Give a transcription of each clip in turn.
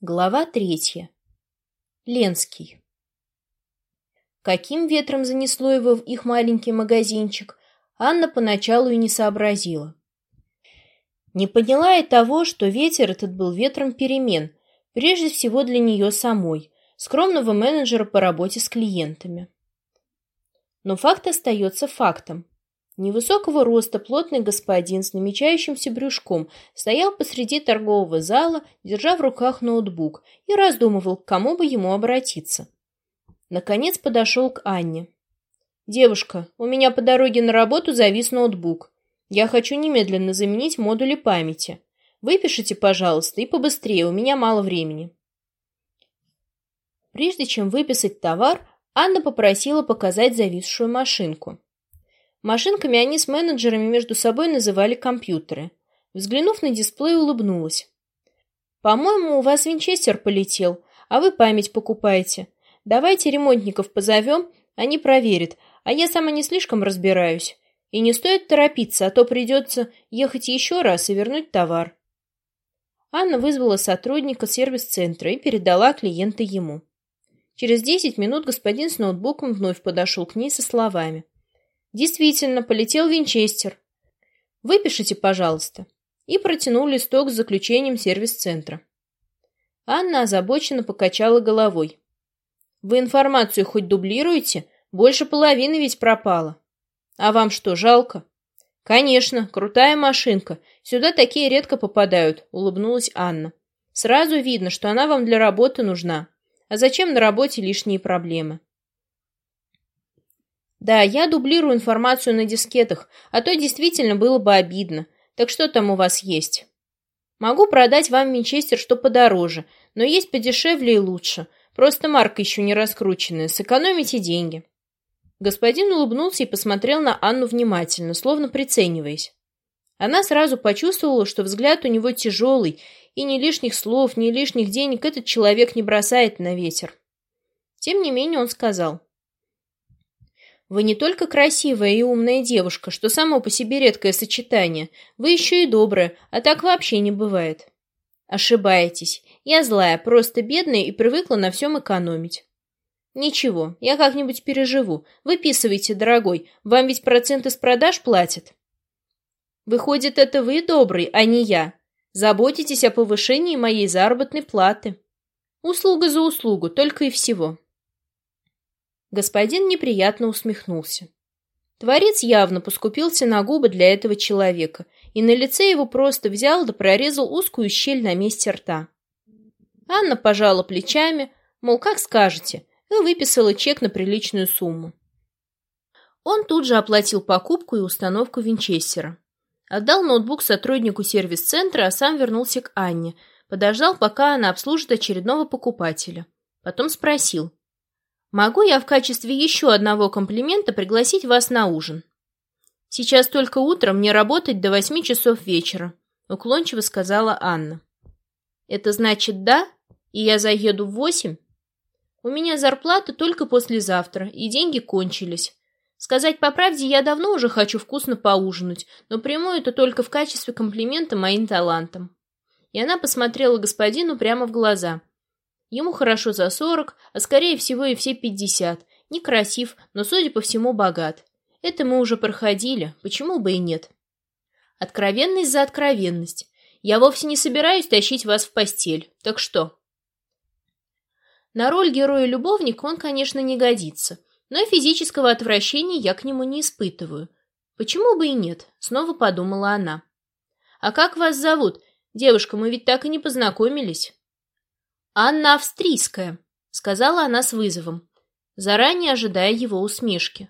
Глава третья. Ленский. Каким ветром занесло его в их маленький магазинчик, Анна поначалу и не сообразила. Не поняла и того, что ветер этот был ветром перемен, прежде всего для нее самой, скромного менеджера по работе с клиентами. Но факт остается фактом. Невысокого роста плотный господин с намечающимся брюшком стоял посреди торгового зала, держа в руках ноутбук, и раздумывал, к кому бы ему обратиться. Наконец подошел к Анне. «Девушка, у меня по дороге на работу завис ноутбук. Я хочу немедленно заменить модули памяти. Выпишите, пожалуйста, и побыстрее, у меня мало времени». Прежде чем выписать товар, Анна попросила показать зависшую машинку. Машинками они с менеджерами между собой называли компьютеры. Взглянув на дисплей, улыбнулась. «По-моему, у вас винчестер полетел, а вы память покупаете. Давайте ремонтников позовем, они проверят, а я сама не слишком разбираюсь. И не стоит торопиться, а то придется ехать еще раз и вернуть товар». Анна вызвала сотрудника сервис-центра и передала клиента ему. Через десять минут господин с ноутбуком вновь подошел к ней со словами. Действительно, полетел Винчестер. Выпишите, пожалуйста. И протянул листок с заключением сервис-центра. Анна озабоченно покачала головой. Вы информацию хоть дублируете? Больше половины ведь пропало. А вам что, жалко? Конечно, крутая машинка. Сюда такие редко попадают, улыбнулась Анна. Сразу видно, что она вам для работы нужна. А зачем на работе лишние проблемы? Да, я дублирую информацию на дискетах, а то действительно было бы обидно. Так что там у вас есть? Могу продать вам винчестер, что подороже, но есть подешевле и лучше. Просто марка еще не раскрученная, сэкономите деньги. Господин улыбнулся и посмотрел на Анну внимательно, словно прицениваясь. Она сразу почувствовала, что взгляд у него тяжелый, и ни лишних слов, ни лишних денег этот человек не бросает на ветер. Тем не менее он сказал. Вы не только красивая и умная девушка, что само по себе редкое сочетание, вы еще и добрая, а так вообще не бывает. Ошибаетесь. Я злая, просто бедная и привыкла на всем экономить. Ничего, я как-нибудь переживу. Выписывайте, дорогой, вам ведь проценты с продаж платят. Выходит, это вы добрый, а не я. Заботитесь о повышении моей заработной платы. Услуга за услугу, только и всего. Господин неприятно усмехнулся. Творец явно поскупился на губы для этого человека, и на лице его просто взял да прорезал узкую щель на месте рта. Анна пожала плечами, мол, как скажете, и выписала чек на приличную сумму. Он тут же оплатил покупку и установку винчестера. Отдал ноутбук сотруднику сервис-центра, а сам вернулся к Анне, подождал, пока она обслужит очередного покупателя. Потом спросил, Могу я в качестве еще одного комплимента пригласить вас на ужин? Сейчас только утром мне работать до восьми часов вечера, уклончиво сказала Анна. Это значит да? И я заеду в восемь? У меня зарплата только послезавтра, и деньги кончились. Сказать по правде, я давно уже хочу вкусно поужинать, но приму это только в качестве комплимента моим талантам. И она посмотрела господину прямо в глаза. Ему хорошо за сорок, а скорее всего и все пятьдесят. Некрасив, но, судя по всему, богат. Это мы уже проходили, почему бы и нет. Откровенность за откровенность. Я вовсе не собираюсь тащить вас в постель. Так что? На роль героя-любовника он, конечно, не годится, но физического отвращения я к нему не испытываю. Почему бы и нет? Снова подумала она. А как вас зовут? Девушка, мы ведь так и не познакомились. «Анна Австрийская», — сказала она с вызовом, заранее ожидая его усмешки.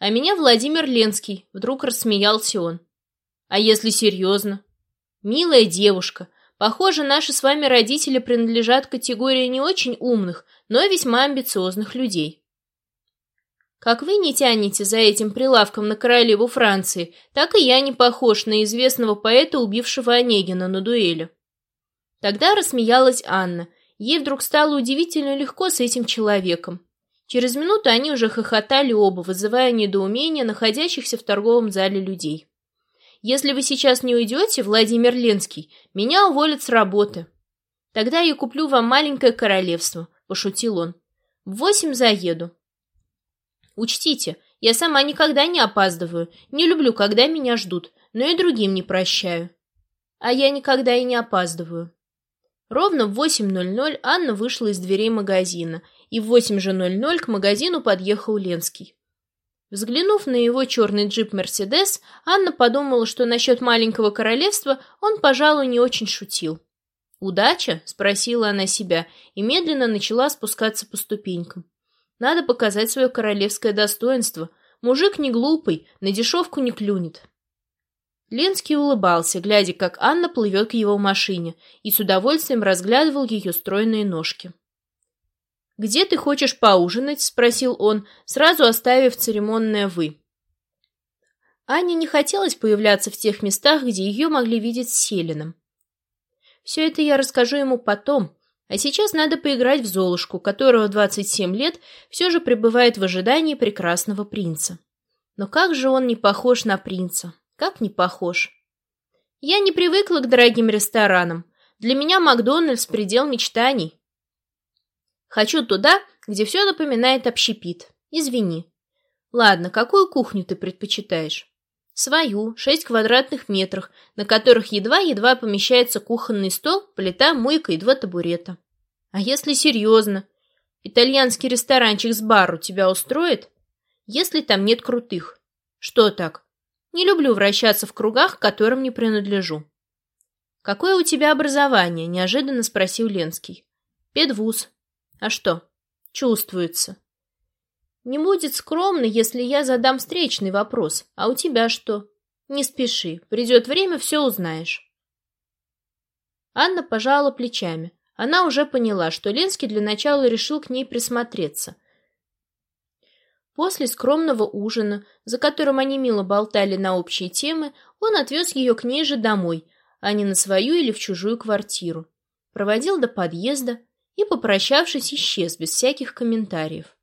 «А меня Владимир Ленский», — вдруг рассмеялся он. «А если серьезно?» «Милая девушка, похоже, наши с вами родители принадлежат категории не очень умных, но весьма амбициозных людей». Как вы не тянете за этим прилавком на королеву Франции, так и я не похож на известного поэта, убившего Онегина на дуэли. Тогда рассмеялась Анна, Ей вдруг стало удивительно легко с этим человеком. Через минуту они уже хохотали оба, вызывая недоумение находящихся в торговом зале людей. «Если вы сейчас не уйдете, Владимир Ленский, меня уволят с работы». Тогда я куплю вам маленькое королевство, пошутил он. В восемь заеду. Учтите, я сама никогда не опаздываю, не люблю, когда меня ждут, но и другим не прощаю. А я никогда и не опаздываю. Ровно в 8.00 Анна вышла из дверей магазина, и в 8 же 00 к магазину подъехал Ленский. Взглянув на его черный джип «Мерседес», Анна подумала, что насчет маленького королевства он, пожалуй, не очень шутил. «Удача?» — спросила она себя и медленно начала спускаться по ступенькам. «Надо показать свое королевское достоинство. Мужик не глупый, на дешевку не клюнет». Ленский улыбался, глядя, как Анна плывет к его машине, и с удовольствием разглядывал ее стройные ножки. «Где ты хочешь поужинать?» — спросил он, сразу оставив церемонное «вы». Ане не хотелось появляться в тех местах, где ее могли видеть с Селином. «Все это я расскажу ему потом, а сейчас надо поиграть в Золушку, которого 27 лет все же пребывает в ожидании прекрасного принца. Но как же он не похож на принца? Как не похож? Я не привыкла к дорогим ресторанам. Для меня Макдональдс — предел мечтаний. Хочу туда, где все напоминает общепит. Извини. Ладно, какую кухню ты предпочитаешь? Свою, шесть квадратных метров, на которых едва-едва помещается кухонный стол, плита, мойка и два табурета. А если серьезно? Итальянский ресторанчик с бару тебя устроит? Если там нет крутых. Что так? Не люблю вращаться в кругах, к которым не принадлежу. «Какое у тебя образование?» – неожиданно спросил Ленский. «Педвуз», а что? Чувствуется. Не будет скромно, если я задам встречный вопрос. А у тебя что? Не спеши. Придет время, все узнаешь. Анна пожала плечами. Она уже поняла, что Ленский для начала решил к ней присмотреться. После скромного ужина, за которым они мило болтали на общие темы, он отвез ее к ней же домой, а не на свою или в чужую квартиру. Проводил до подъезда, и, попрощавшись, исчез без всяких комментариев.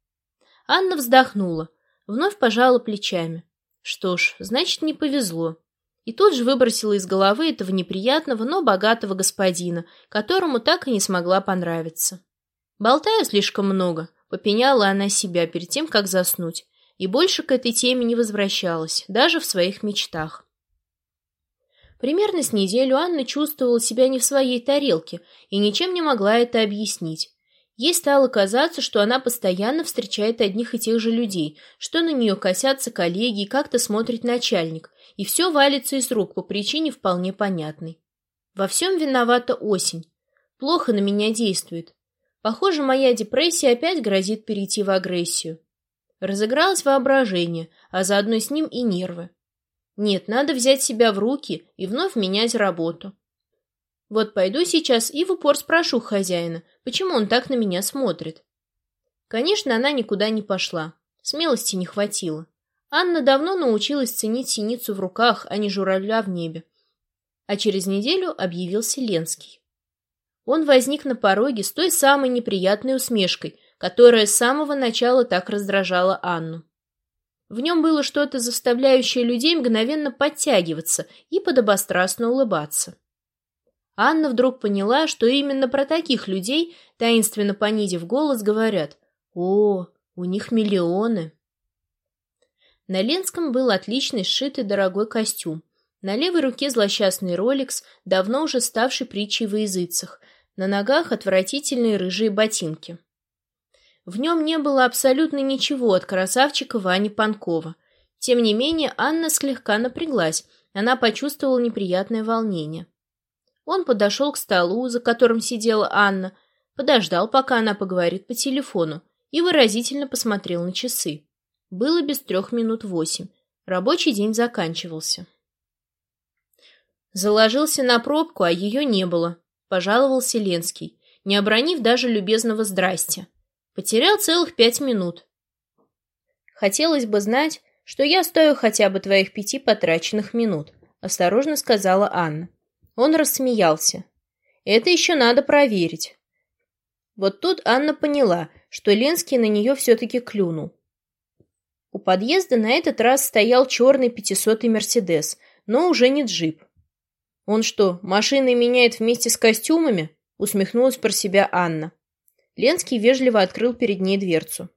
Анна вздохнула, вновь пожала плечами. Что ж, значит, не повезло. И тут же выбросила из головы этого неприятного, но богатого господина, которому так и не смогла понравиться. «Болтаю слишком много», — попеняла она себя перед тем, как заснуть, и больше к этой теме не возвращалась, даже в своих мечтах. Примерно с неделю Анна чувствовала себя не в своей тарелке и ничем не могла это объяснить. Ей стало казаться, что она постоянно встречает одних и тех же людей, что на нее косятся коллеги и как-то смотрит начальник, и все валится из рук по причине вполне понятной. Во всем виновата осень. Плохо на меня действует. Похоже, моя депрессия опять грозит перейти в агрессию. Разыгралось воображение, а заодно с ним и нервы. Нет, надо взять себя в руки и вновь менять работу. Вот пойду сейчас и в упор спрошу хозяина, почему он так на меня смотрит. Конечно, она никуда не пошла. Смелости не хватило. Анна давно научилась ценить синицу в руках, а не журавля в небе. А через неделю объявился Ленский. Он возник на пороге с той самой неприятной усмешкой, которая с самого начала так раздражала Анну. В нем было что-то, заставляющее людей мгновенно подтягиваться и подобострастно улыбаться. Анна вдруг поняла, что именно про таких людей, таинственно понизив голос, говорят «О, у них миллионы». На Ленском был отличный сшитый дорогой костюм. На левой руке злосчастный роликс, давно уже ставший притчей во языцах, на ногах отвратительные рыжие ботинки. В нем не было абсолютно ничего от красавчика Вани Панкова. Тем не менее, Анна слегка напряглась, она почувствовала неприятное волнение. Он подошел к столу, за которым сидела Анна, подождал, пока она поговорит по телефону, и выразительно посмотрел на часы. Было без трех минут восемь. Рабочий день заканчивался. Заложился на пробку, а ее не было, пожаловался Ленский, не обронив даже любезного «здрасте». Потерял целых пять минут. Хотелось бы знать, что я стою хотя бы твоих пяти потраченных минут, осторожно сказала Анна. Он рассмеялся. Это еще надо проверить. Вот тут Анна поняла, что Ленский на нее все-таки клюнул. У подъезда на этот раз стоял черный пятисотый Мерседес, но уже не джип. Он что, машины меняет вместе с костюмами? усмехнулась про себя Анна. Ленский вежливо открыл перед ней дверцу.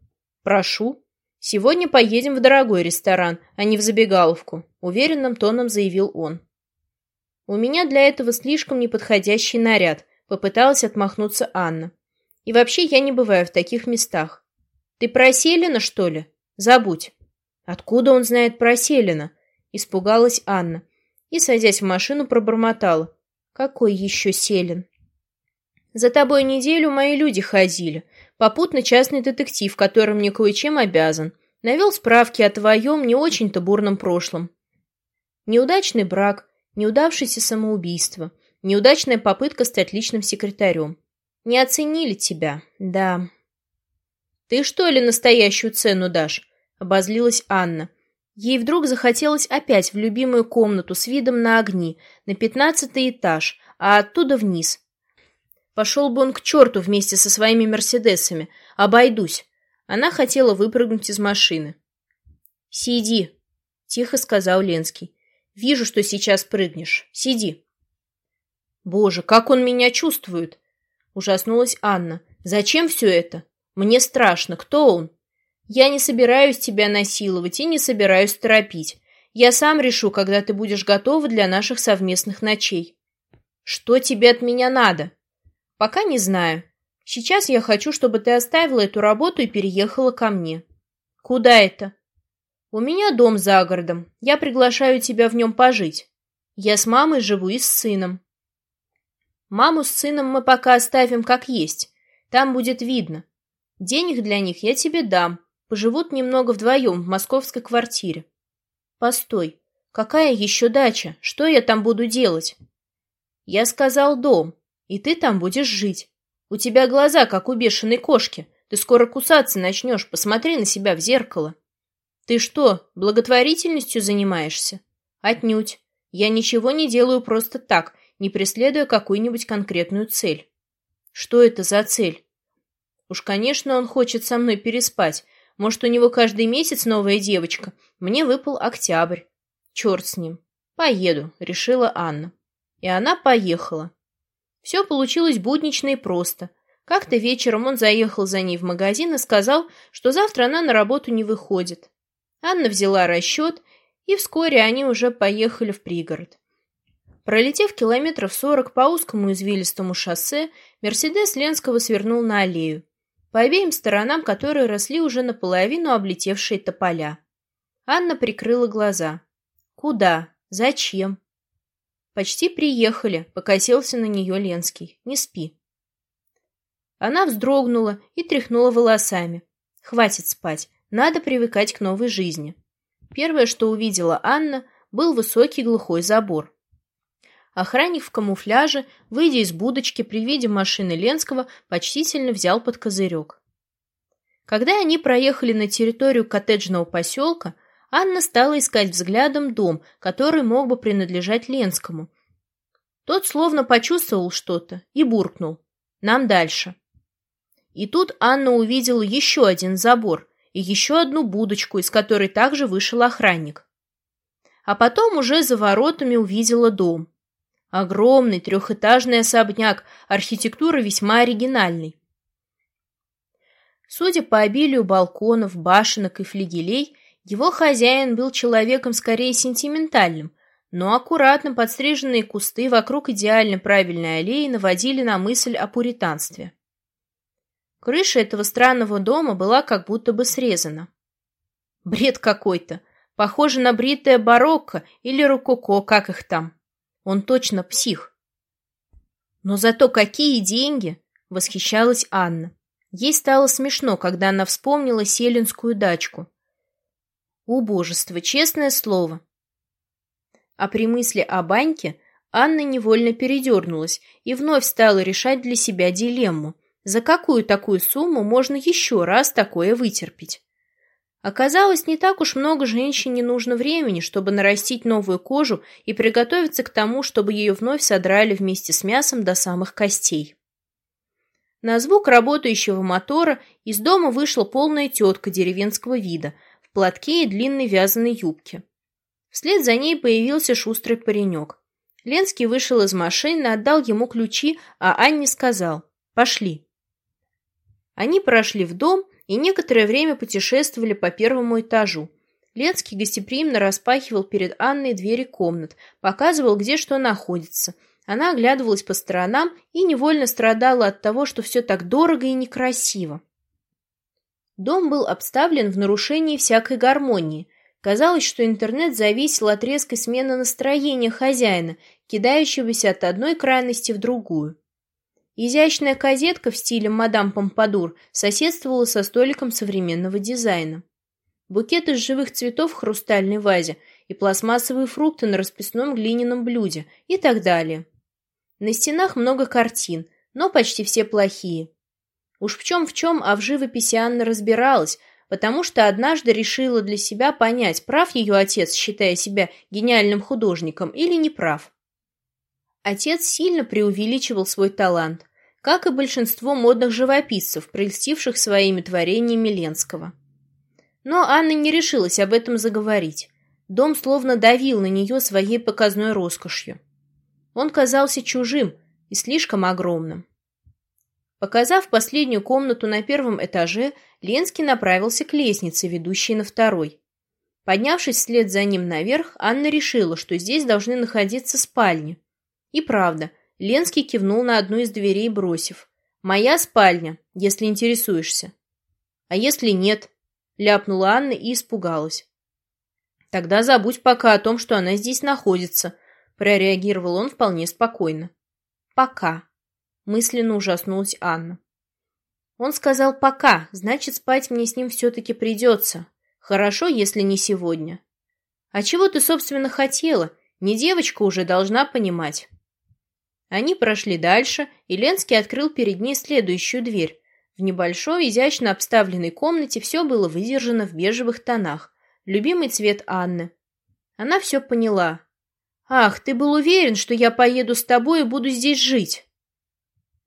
«Прошу. Сегодня поедем в дорогой ресторан, а не в забегаловку», — уверенным тоном заявил он. «У меня для этого слишком неподходящий наряд», — попыталась отмахнуться Анна. «И вообще я не бываю в таких местах. Ты про Селина, что ли? Забудь». «Откуда он знает про Селина?» — испугалась Анна. И, садясь в машину, пробормотала. «Какой еще Селин?» «За тобой неделю мои люди ходили. Попутно частный детектив, который мне кое-чем обязан. Навел справки о твоем не очень-то бурном прошлом. Неудачный брак, Неудавшееся самоубийство. Неудачная попытка стать личным секретарем. Не оценили тебя, да. Ты что ли настоящую цену дашь? Обозлилась Анна. Ей вдруг захотелось опять в любимую комнату с видом на огни, на пятнадцатый этаж, а оттуда вниз. Пошел бы он к черту вместе со своими мерседесами. Обойдусь. Она хотела выпрыгнуть из машины. «Сиди», — тихо сказал Ленский. Вижу, что сейчас прыгнешь. Сиди. Боже, как он меня чувствует! Ужаснулась Анна. Зачем все это? Мне страшно. Кто он? Я не собираюсь тебя насиловать и не собираюсь торопить. Я сам решу, когда ты будешь готова для наших совместных ночей. Что тебе от меня надо? Пока не знаю. Сейчас я хочу, чтобы ты оставила эту работу и переехала ко мне. Куда это? «У меня дом за городом. Я приглашаю тебя в нем пожить. Я с мамой живу и с сыном». «Маму с сыном мы пока оставим как есть. Там будет видно. Денег для них я тебе дам. Поживут немного вдвоем в московской квартире». «Постой. Какая еще дача? Что я там буду делать?» «Я сказал дом, и ты там будешь жить. У тебя глаза, как у бешеной кошки. Ты скоро кусаться начнешь. Посмотри на себя в зеркало». «Ты что, благотворительностью занимаешься?» «Отнюдь. Я ничего не делаю просто так, не преследуя какую-нибудь конкретную цель». «Что это за цель?» «Уж, конечно, он хочет со мной переспать. Может, у него каждый месяц новая девочка. Мне выпал октябрь. Черт с ним. Поеду», — решила Анна. И она поехала. Все получилось буднично и просто. Как-то вечером он заехал за ней в магазин и сказал, что завтра она на работу не выходит. Анна взяла расчет, и вскоре они уже поехали в пригород. Пролетев километров сорок по узкому извилистому шоссе, Мерседес Ленского свернул на аллею, по обеим сторонам которой росли уже наполовину облетевшие тополя. Анна прикрыла глаза. «Куда? Зачем?» «Почти приехали», — покосился на нее Ленский. «Не спи». Она вздрогнула и тряхнула волосами. «Хватит спать. Надо привыкать к новой жизни. Первое, что увидела Анна, был высокий глухой забор. Охранник в камуфляже, выйдя из будочки при виде машины Ленского, почтительно взял под козырек. Когда они проехали на территорию коттеджного поселка, Анна стала искать взглядом дом, который мог бы принадлежать Ленскому. Тот словно почувствовал что-то и буркнул. «Нам дальше». И тут Анна увидела еще один забор, и еще одну будочку, из которой также вышел охранник. А потом уже за воротами увидела дом. Огромный трехэтажный особняк, архитектура весьма оригинальной. Судя по обилию балконов, башенок и флигелей, его хозяин был человеком скорее сентиментальным, но аккуратно подстриженные кусты вокруг идеально правильной аллеи наводили на мысль о пуританстве. Крыша этого странного дома была как будто бы срезана. Бред какой-то. Похоже на бритое барокко или рококо, как их там. Он точно псих. Но зато какие деньги! Восхищалась Анна. Ей стало смешно, когда она вспомнила селинскую дачку. Убожество, честное слово. А при мысли о баньке Анна невольно передернулась и вновь стала решать для себя дилемму – за какую такую сумму можно еще раз такое вытерпеть? Оказалось, не так уж много женщине нужно времени, чтобы нарастить новую кожу и приготовиться к тому, чтобы ее вновь содрали вместе с мясом до самых костей. На звук работающего мотора из дома вышла полная тетка деревенского вида в платке и длинной вязаной юбке. Вслед за ней появился шустрый паренек. Ленский вышел из машины, отдал ему ключи, а Анне сказал «Пошли». Они прошли в дом и некоторое время путешествовали по первому этажу. Ленский гостеприимно распахивал перед Анной двери комнат, показывал, где что находится. Она оглядывалась по сторонам и невольно страдала от того, что все так дорого и некрасиво. Дом был обставлен в нарушении всякой гармонии. Казалось, что интернет зависел от резкой смены настроения хозяина, кидающегося от одной крайности в другую. Изящная козетка в стиле мадам Помпадур соседствовала со столиком современного дизайна. Букет из живых цветов в хрустальной вазе и пластмассовые фрукты на расписном глиняном блюде и так далее. На стенах много картин, но почти все плохие. Уж в чем в чем, а в живописи Анна разбиралась, потому что однажды решила для себя понять, прав ее отец, считая себя гениальным художником, или не прав. Отец сильно преувеличивал свой талант, как и большинство модных живописцев, прельстивших своими творениями Ленского. Но Анна не решилась об этом заговорить. Дом словно давил на нее своей показной роскошью. Он казался чужим и слишком огромным. Показав последнюю комнату на первом этаже, Ленский направился к лестнице, ведущей на второй. Поднявшись вслед за ним наверх, Анна решила, что здесь должны находиться спальни. И правда, Ленский кивнул на одну из дверей, бросив. «Моя спальня, если интересуешься». «А если нет?» — ляпнула Анна и испугалась. «Тогда забудь пока о том, что она здесь находится», — прореагировал он вполне спокойно. «Пока», мысленно ужаснулась Анна. Он сказал «пока», значит, спать мне с ним все-таки придется. Хорошо, если не сегодня. А чего ты, собственно, хотела? Не девочка уже должна понимать. Они прошли дальше, и Ленский открыл перед ней следующую дверь. В небольшой, изящно обставленной комнате все было выдержано в бежевых тонах. Любимый цвет Анны. Она все поняла. «Ах, ты был уверен, что я поеду с тобой и буду здесь жить?»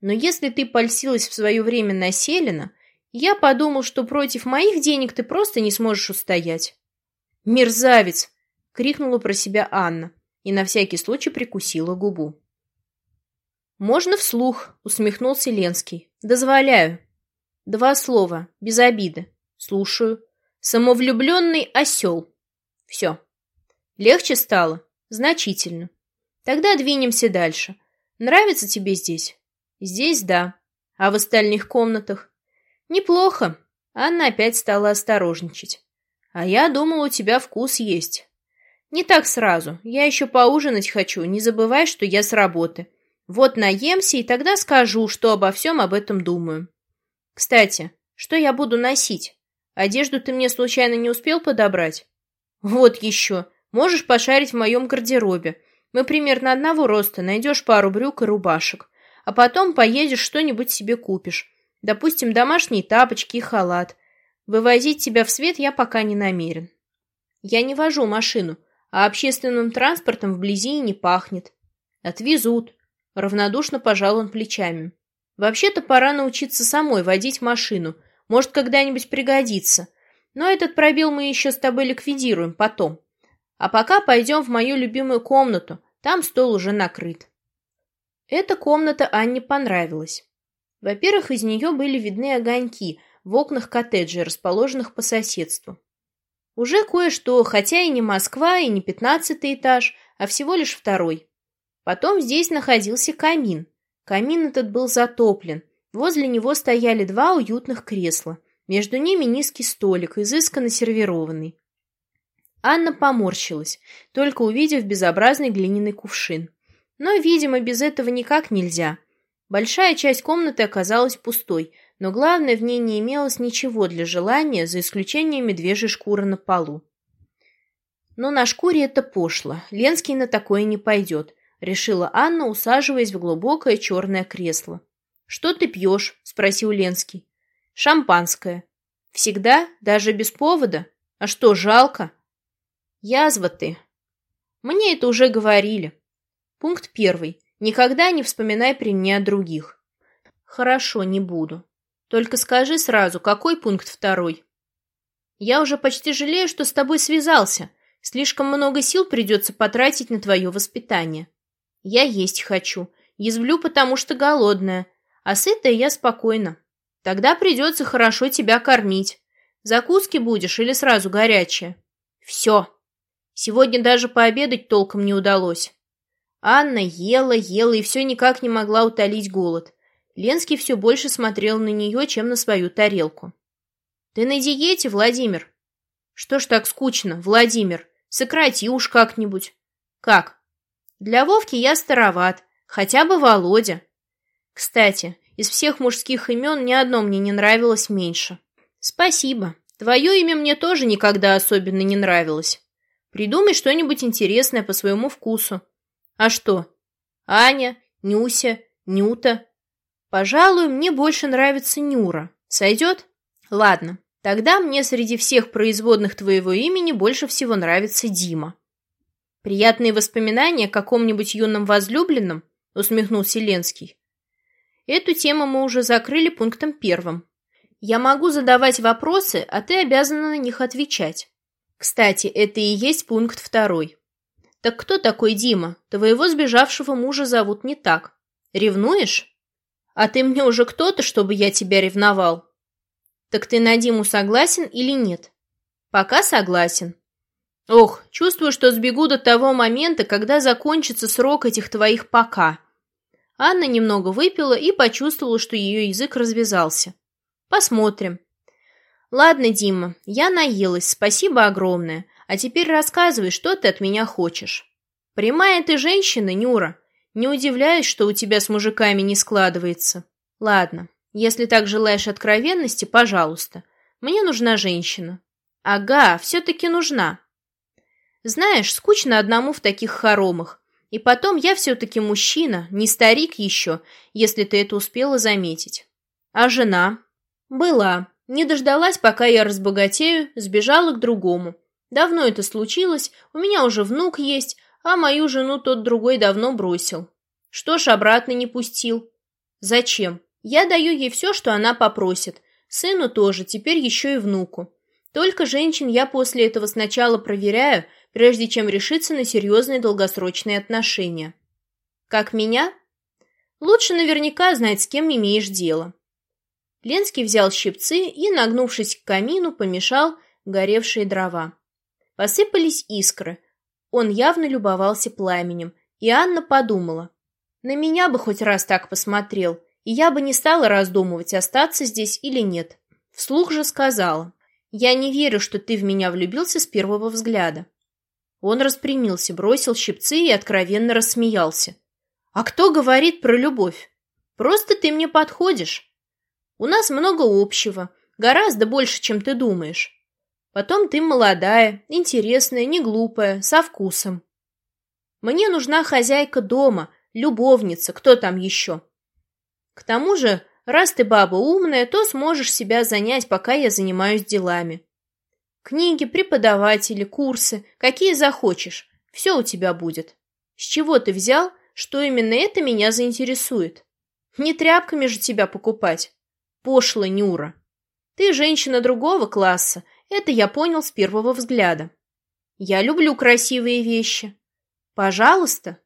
Но если ты польсилась в свое время на Селина, я подумал, что против моих денег ты просто не сможешь устоять. «Мерзавец!» — крикнула про себя Анна и на всякий случай прикусила губу. «Можно вслух», — усмехнулся Ленский. «Дозволяю». «Два слова, без обиды. Слушаю. Самовлюбленный осел». «Все». «Легче стало?» «Значительно. Тогда двинемся дальше. Нравится тебе здесь?» Здесь да. А в остальных комнатах? Неплохо. Анна опять стала осторожничать. А я думала, у тебя вкус есть. Не так сразу. Я еще поужинать хочу. Не забывай, что я с работы. Вот наемся, и тогда скажу, что обо всем об этом думаю. Кстати, что я буду носить? Одежду ты мне случайно не успел подобрать? Вот еще. Можешь пошарить в моем гардеробе. Мы примерно одного роста, найдешь пару брюк и рубашек а потом поедешь что-нибудь себе купишь. Допустим, домашние тапочки и халат. Вывозить тебя в свет я пока не намерен. Я не вожу машину, а общественным транспортом вблизи и не пахнет. Отвезут. Равнодушно пожал он плечами. Вообще-то пора научиться самой водить машину. Может, когда-нибудь пригодится. Но этот пробел мы еще с тобой ликвидируем потом. А пока пойдем в мою любимую комнату. Там стол уже накрыт. Эта комната Анне понравилась. Во-первых, из нее были видны огоньки в окнах коттеджей, расположенных по соседству. Уже кое-что, хотя и не Москва, и не пятнадцатый этаж, а всего лишь второй. Потом здесь находился камин. Камин этот был затоплен. Возле него стояли два уютных кресла. Между ними низкий столик, изысканно сервированный. Анна поморщилась, только увидев безобразный глиняный кувшин. Но, видимо, без этого никак нельзя. Большая часть комнаты оказалась пустой, но главное, в ней не имелось ничего для желания, за исключением медвежьей шкуры на полу. Но на шкуре это пошло, Ленский на такое не пойдет, решила Анна, усаживаясь в глубокое черное кресло. «Что ты пьешь?» — спросил Ленский. «Шампанское». «Всегда? Даже без повода? А что, жалко?» «Язва ты». «Мне это уже говорили. Пункт первый. Никогда не вспоминай при мне о других. Хорошо, не буду. Только скажи сразу, какой пункт второй? Я уже почти жалею, что с тобой связался. Слишком много сил придется потратить на твое воспитание. Я есть хочу. Язвлю, потому что голодная. А сытая я спокойно. Тогда придется хорошо тебя кормить. Закуски будешь или сразу горячее? Все. Сегодня даже пообедать толком не удалось. Анна ела, ела и все никак не могла утолить голод. Ленский все больше смотрел на нее, чем на свою тарелку. «Ты на диете, Владимир?» «Что ж так скучно, Владимир? Сократи уж как-нибудь». «Как?» «Для Вовки я староват. Хотя бы Володя». «Кстати, из всех мужских имен ни одно мне не нравилось меньше». «Спасибо. Твое имя мне тоже никогда особенно не нравилось. Придумай что-нибудь интересное по своему вкусу. А что? Аня, Нюся, Нюта. Пожалуй, мне больше нравится Нюра. Сойдет? Ладно, тогда мне среди всех производных твоего имени больше всего нравится Дима. Приятные воспоминания о каком-нибудь юном возлюбленном? Усмехнулся Ленский. Эту тему мы уже закрыли пунктом первым. Я могу задавать вопросы, а ты обязана на них отвечать. Кстати, это и есть пункт второй. Так кто такой Дима? Твоего сбежавшего мужа зовут не так. Ревнуешь? А ты мне уже кто-то, чтобы я тебя ревновал? Так ты на Диму согласен или нет? Пока согласен. Ох, чувствую, что сбегу до того момента, когда закончится срок этих твоих «пока». Анна немного выпила и почувствовала, что ее язык развязался. Посмотрим. Ладно, Дима, я наелась, спасибо огромное. А теперь рассказывай, что ты от меня хочешь. Прямая ты женщина, Нюра. Не удивляюсь, что у тебя с мужиками не складывается. Ладно, если так желаешь откровенности, пожалуйста. Мне нужна женщина. Ага, все-таки нужна. Знаешь, скучно одному в таких хоромах. И потом я все-таки мужчина, не старик еще, если ты это успела заметить. А жена? Была. Не дождалась, пока я разбогатею, сбежала к другому. Давно это случилось, у меня уже внук есть, а мою жену тот другой давно бросил. Что ж, обратно не пустил. Зачем? Я даю ей все, что она попросит. Сыну тоже, теперь еще и внуку. Только женщин я после этого сначала проверяю, прежде чем решиться на серьезные долгосрочные отношения. Как меня? Лучше наверняка знать, с кем имеешь дело. Ленский взял щипцы и, нагнувшись к камину, помешал горевшие дрова. Посыпались искры. Он явно любовался пламенем, и Анна подумала. На меня бы хоть раз так посмотрел, и я бы не стала раздумывать, остаться здесь или нет. Вслух же сказала. «Я не верю, что ты в меня влюбился с первого взгляда». Он распрямился, бросил щипцы и откровенно рассмеялся. «А кто говорит про любовь? Просто ты мне подходишь. У нас много общего, гораздо больше, чем ты думаешь. Потом ты молодая, интересная, не глупая, со вкусом. Мне нужна хозяйка дома, любовница, кто там еще. К тому же, раз ты баба умная, то сможешь себя занять, пока я занимаюсь делами. Книги, преподаватели, курсы, какие захочешь, все у тебя будет. С чего ты взял, что именно это меня заинтересует? Не тряпками же тебя покупать. Пошло, Нюра. Ты женщина другого класса, это я понял с первого взгляда. Я люблю красивые вещи. Пожалуйста.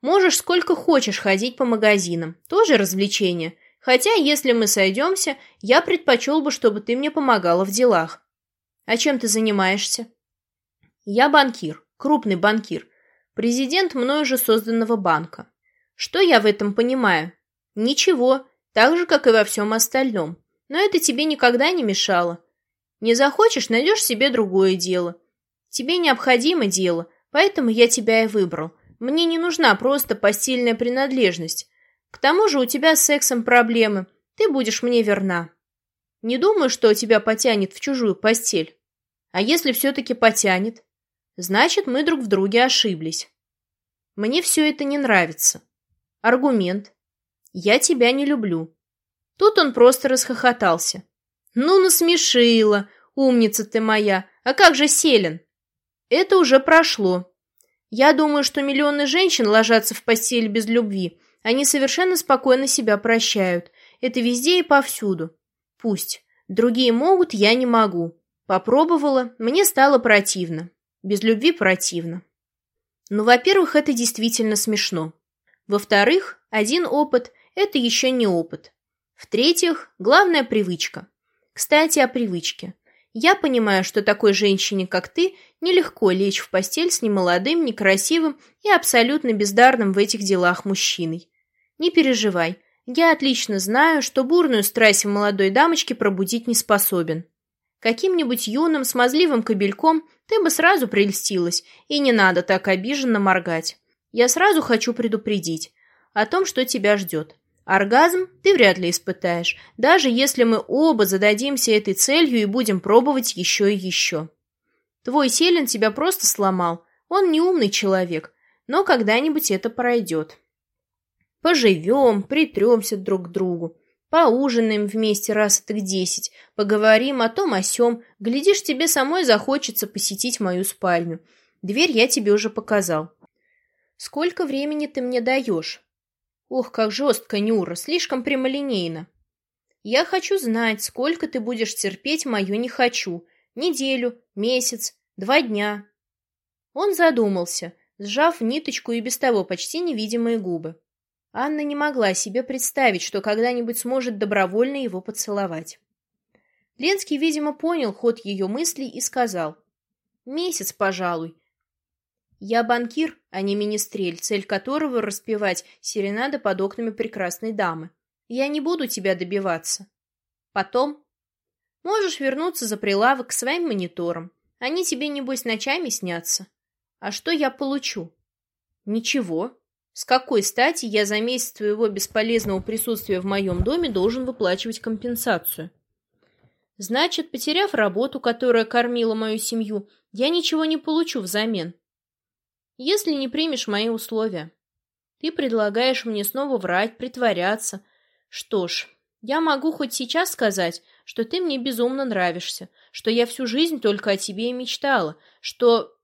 Можешь сколько хочешь ходить по магазинам, тоже развлечение. Хотя, если мы сойдемся, я предпочел бы, чтобы ты мне помогала в делах. А чем ты занимаешься? Я банкир, крупный банкир, президент мною же созданного банка. Что я в этом понимаю? Ничего, так же, как и во всем остальном. Но это тебе никогда не мешало. Не захочешь, найдешь себе другое дело. Тебе необходимо дело, поэтому я тебя и выбрал. Мне не нужна просто постельная принадлежность. К тому же у тебя с сексом проблемы. Ты будешь мне верна. Не думаю, что тебя потянет в чужую постель. А если все-таки потянет? Значит, мы друг в друге ошиблись. Мне все это не нравится. Аргумент. Я тебя не люблю. Тут он просто расхохотался. Ну, насмешила, умница ты моя. А как же Селин? Это уже прошло. Я думаю, что миллионы женщин ложатся в постель без любви. Они совершенно спокойно себя прощают. Это везде и повсюду. Пусть. Другие могут, я не могу. Попробовала, мне стало противно. Без любви противно. Ну, во-первых, это действительно смешно. Во-вторых, один опыт – это еще не опыт. В-третьих, главная привычка. Кстати, о привычке. Я понимаю, что такой женщине, как ты, нелегко лечь в постель с немолодым, некрасивым и абсолютно бездарным в этих делах мужчиной. Не переживай, я отлично знаю, что бурную страсть в молодой дамочке пробудить не способен. Каким-нибудь юным, смазливым кобельком ты бы сразу прельстилась, и не надо так обиженно моргать. Я сразу хочу предупредить о том, что тебя ждет. Оргазм ты вряд ли испытаешь, даже если мы оба зададимся этой целью и будем пробовать еще и еще. Твой Селин тебя просто сломал. Он не умный человек, но когда-нибудь это пройдет. Поживем, притремся друг к другу, поужинаем вместе раз так десять, поговорим о том о сём, глядишь, тебе самой захочется посетить мою спальню. Дверь я тебе уже показал. Сколько времени ты мне даешь? Ох, как жестко, Нюра, слишком прямолинейно. Я хочу знать, сколько ты будешь терпеть мою «не хочу». Неделю, месяц, два дня. Он задумался, сжав ниточку и без того почти невидимые губы. Анна не могла себе представить, что когда-нибудь сможет добровольно его поцеловать. Ленский, видимо, понял ход ее мыслей и сказал. «Месяц, пожалуй. Я банкир, а не министрель, цель которого — распевать серенады под окнами прекрасной дамы. Я не буду тебя добиваться. Потом можешь вернуться за прилавок к своим мониторам. Они тебе, небось, ночами снятся. А что я получу? Ничего. С какой стати я за месяц твоего бесполезного присутствия в моем доме должен выплачивать компенсацию? Значит, потеряв работу, которая кормила мою семью, я ничего не получу взамен. Если не примешь мои условия. Ты предлагаешь мне снова врать, притворяться. Что ж, я могу хоть сейчас сказать, что ты мне безумно нравишься, что я всю жизнь только о тебе и мечтала, что...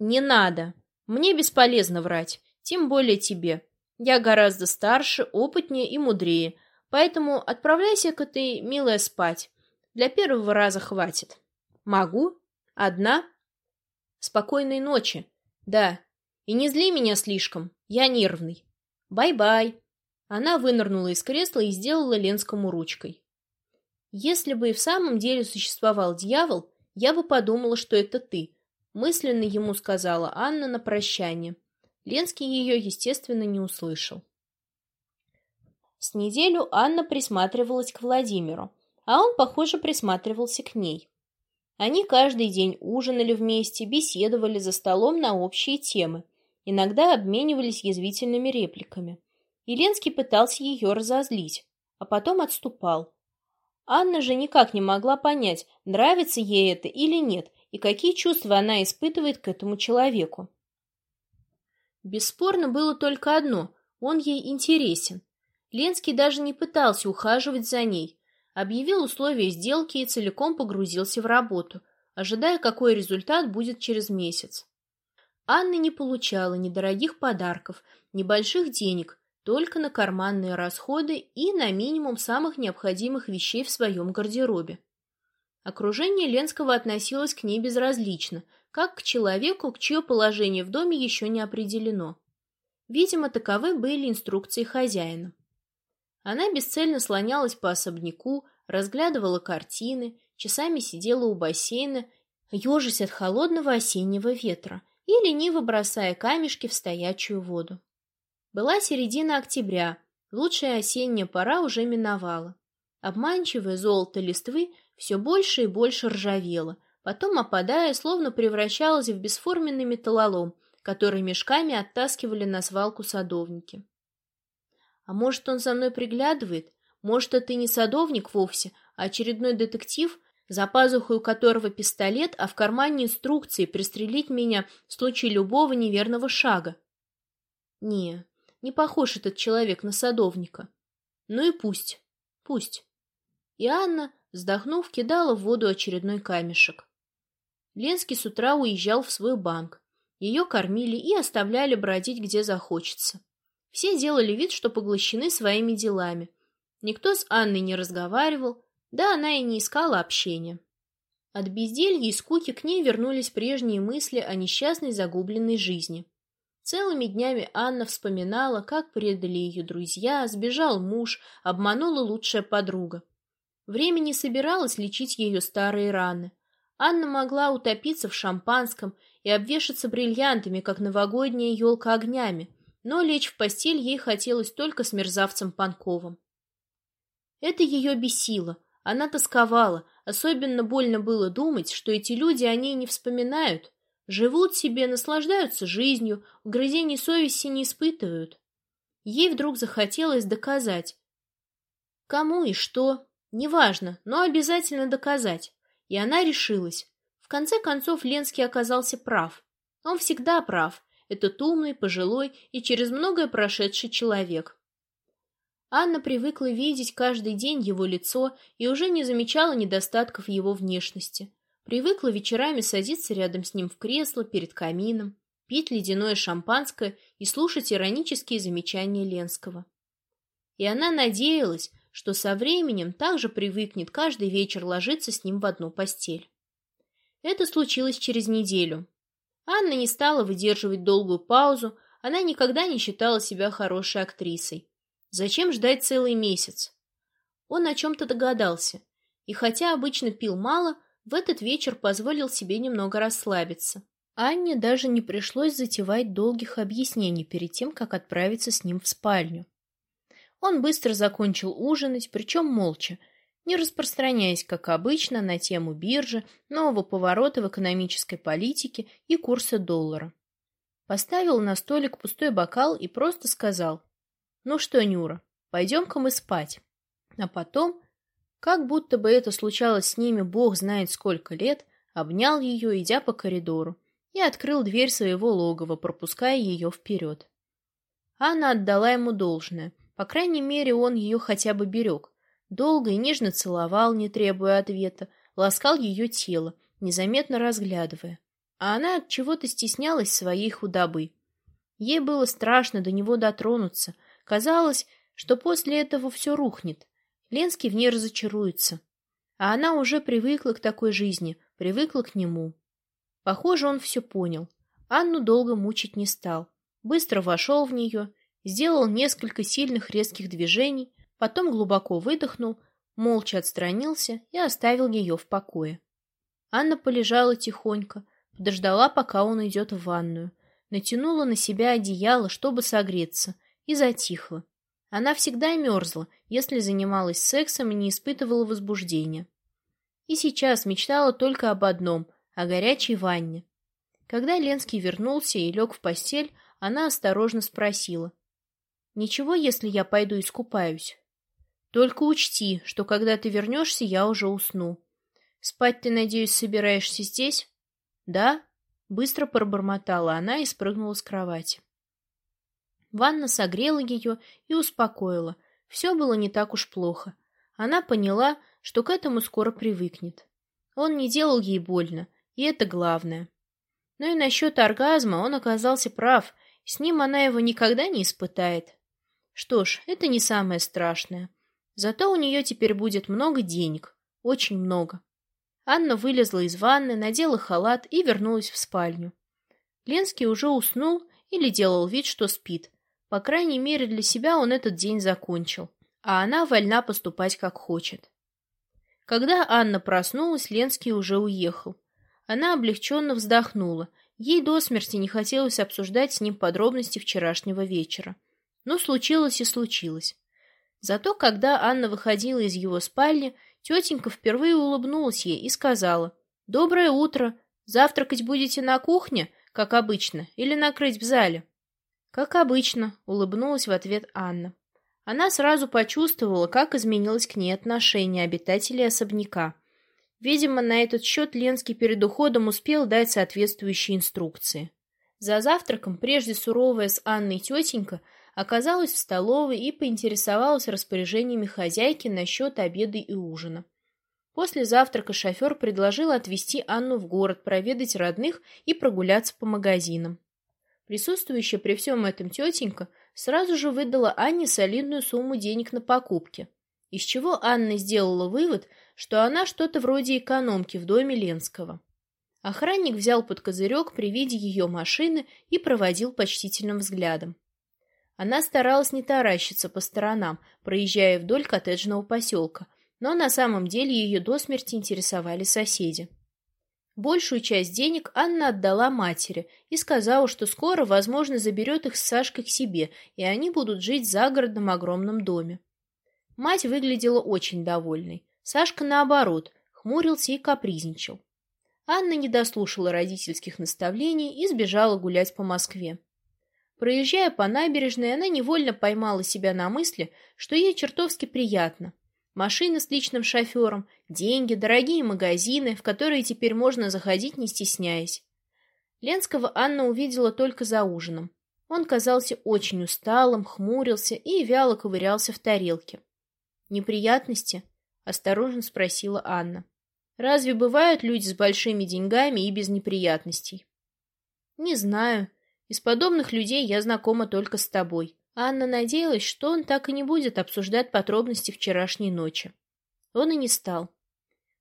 Не надо. Мне бесполезно врать. Тем более тебе. Я гораздо старше, опытнее и мудрее. Поэтому отправляйся-ка ты, милая, спать. Для первого раза хватит. Могу? Одна? Спокойной ночи. Да. И не зли меня слишком. Я нервный. Бай-бай. Она вынырнула из кресла и сделала Ленскому ручкой. Если бы и в самом деле существовал дьявол, я бы подумала, что это ты. Мысленно ему сказала Анна на прощание. Ленский ее, естественно, не услышал. С неделю Анна присматривалась к Владимиру, а он, похоже, присматривался к ней. Они каждый день ужинали вместе, беседовали за столом на общие темы, иногда обменивались язвительными репликами. И Ленский пытался ее разозлить, а потом отступал. Анна же никак не могла понять, нравится ей это или нет, и какие чувства она испытывает к этому человеку. Бесспорно было только одно – он ей интересен. Ленский даже не пытался ухаживать за ней, объявил условия сделки и целиком погрузился в работу, ожидая, какой результат будет через месяц. Анна не получала ни дорогих подарков, ни больших денег, только на карманные расходы и на минимум самых необходимых вещей в своем гардеробе. Окружение Ленского относилось к ней безразлично, как к человеку, чье положение в доме еще не определено. Видимо, таковы были инструкции хозяина. Она бесцельно слонялась по особняку, разглядывала картины, часами сидела у бассейна, ежась от холодного осеннего ветра и лениво бросая камешки в стоячую воду. Была середина октября, лучшая осенняя пора уже миновала. Обманчивое золото листвы все больше и больше ржавело, потом, опадая, словно превращалась в бесформенный металлолом, который мешками оттаскивали на свалку садовники. А может, он за мной приглядывает? Может, это не садовник вовсе, а очередной детектив, за пазухой у которого пистолет, а в кармане инструкции пристрелить меня в случае любого неверного шага? Не, не похож этот человек на садовника. Ну и пусть, пусть. И Анна, вздохнув, кидала в воду очередной камешек. Ленский с утра уезжал в свой банк. Ее кормили и оставляли бродить, где захочется. Все делали вид, что поглощены своими делами. Никто с Анной не разговаривал, да она и не искала общения. От безделья и скуки к ней вернулись прежние мысли о несчастной загубленной жизни. Целыми днями Анна вспоминала, как предали ее друзья, сбежал муж, обманула лучшая подруга. Время не собиралось лечить ее старые раны. Анна могла утопиться в шампанском и обвешаться бриллиантами, как новогодняя елка огнями, но лечь в постель ей хотелось только с мерзавцем Панковым. Это ее бесило, она тосковала, особенно больно было думать, что эти люди о ней не вспоминают, Живут себе, наслаждаются жизнью, угрызений совести не испытывают. Ей вдруг захотелось доказать. Кому и что, неважно, но обязательно доказать. И она решилась. В конце концов Ленский оказался прав. Он всегда прав. Этот умный, пожилой и через многое прошедший человек. Анна привыкла видеть каждый день его лицо и уже не замечала недостатков его внешности. Привыкла вечерами садиться рядом с ним в кресло перед камином, пить ледяное шампанское и слушать иронические замечания Ленского. И она надеялась, что со временем также привыкнет каждый вечер ложиться с ним в одну постель. Это случилось через неделю. Анна не стала выдерживать долгую паузу, она никогда не считала себя хорошей актрисой. Зачем ждать целый месяц? Он о чем-то догадался, и хотя обычно пил мало, в этот вечер позволил себе немного расслабиться. Анне даже не пришлось затевать долгих объяснений перед тем, как отправиться с ним в спальню. Он быстро закончил ужинать, причем молча, не распространяясь, как обычно, на тему биржи, нового поворота в экономической политике и курса доллара. Поставил на столик пустой бокал и просто сказал, «Ну что, Нюра, пойдем-ка мы спать». А потом как будто бы это случалось с ними бог знает сколько лет, обнял ее, идя по коридору, и открыл дверь своего логова, пропуская ее вперед. Анна отдала ему должное, по крайней мере, он ее хотя бы берег. Долго и нежно целовал, не требуя ответа, ласкал ее тело, незаметно разглядывая. А она от чего-то стеснялась своей худобы. Ей было страшно до него дотронуться. Казалось, что после этого все рухнет, Ленский в ней разочаруется. А она уже привыкла к такой жизни, привыкла к нему. Похоже, он все понял. Анну долго мучить не стал. Быстро вошел в нее, сделал несколько сильных резких движений, потом глубоко выдохнул, молча отстранился и оставил ее в покое. Анна полежала тихонько, подождала, пока он идет в ванную, натянула на себя одеяло, чтобы согреться, и затихла. Она всегда мерзла, если занималась сексом и не испытывала возбуждения. И сейчас мечтала только об одном — о горячей ванне. Когда Ленский вернулся и лег в постель, она осторожно спросила. «Ничего, если я пойду искупаюсь?» «Только учти, что когда ты вернешься, я уже усну. Спать ты, надеюсь, собираешься здесь?» «Да?» — быстро пробормотала она и спрыгнула с кровати. Ванна согрела ее и успокоила. Все было не так уж плохо. Она поняла, что к этому скоро привыкнет. Он не делал ей больно, и это главное. Но и насчет оргазма он оказался прав, с ним она его никогда не испытает. Что ж, это не самое страшное. Зато у нее теперь будет много денег. Очень много. Анна вылезла из ванны, надела халат и вернулась в спальню. Ленский уже уснул или делал вид, что спит. По крайней мере, для себя он этот день закончил, а она вольна поступать как хочет. Когда Анна проснулась, Ленский уже уехал. Она облегченно вздохнула. Ей до смерти не хотелось обсуждать с ним подробности вчерашнего вечера. Но случилось и случилось. Зато, когда Анна выходила из его спальни, тетенька впервые улыбнулась ей и сказала «Доброе утро! Завтракать будете на кухне, как обычно, или накрыть в зале?» «Как обычно», — улыбнулась в ответ Анна. Она сразу почувствовала, как изменилось к ней отношение обитателей особняка. Видимо, на этот счет Ленский перед уходом успел дать соответствующие инструкции. За завтраком прежде суровая с Анной тетенька оказалась в столовой и поинтересовалась распоряжениями хозяйки насчет обеда и ужина. После завтрака шофер предложил отвезти Анну в город, проведать родных и прогуляться по магазинам. Присутствующая при всем этом тетенька сразу же выдала Анне солидную сумму денег на покупки, из чего Анна сделала вывод, что она что-то вроде экономки в доме Ленского. Охранник взял под козырек при виде ее машины и проводил почтительным взглядом. Она старалась не таращиться по сторонам, проезжая вдоль коттеджного поселка, но на самом деле ее до смерти интересовали соседи. Большую часть денег Анна отдала матери и сказала, что скоро, возможно, заберет их с Сашкой к себе, и они будут жить в загородном огромном доме. Мать выглядела очень довольной. Сашка, наоборот, хмурился и капризничал. Анна не дослушала родительских наставлений и сбежала гулять по Москве. Проезжая по набережной, она невольно поймала себя на мысли, что ей чертовски приятно – Машина с личным шофером, деньги, дорогие магазины, в которые теперь можно заходить, не стесняясь. Ленского Анна увидела только за ужином. Он казался очень усталым, хмурился и вяло ковырялся в тарелке. «Неприятности?» — осторожно спросила Анна. «Разве бывают люди с большими деньгами и без неприятностей?» «Не знаю. Из подобных людей я знакома только с тобой. Анна надеялась, что он так и не будет обсуждать подробности вчерашней ночи. Он и не стал.